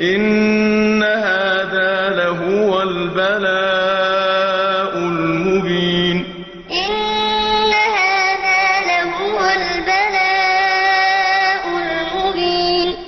إن هذا لهو البلاء المبين. إن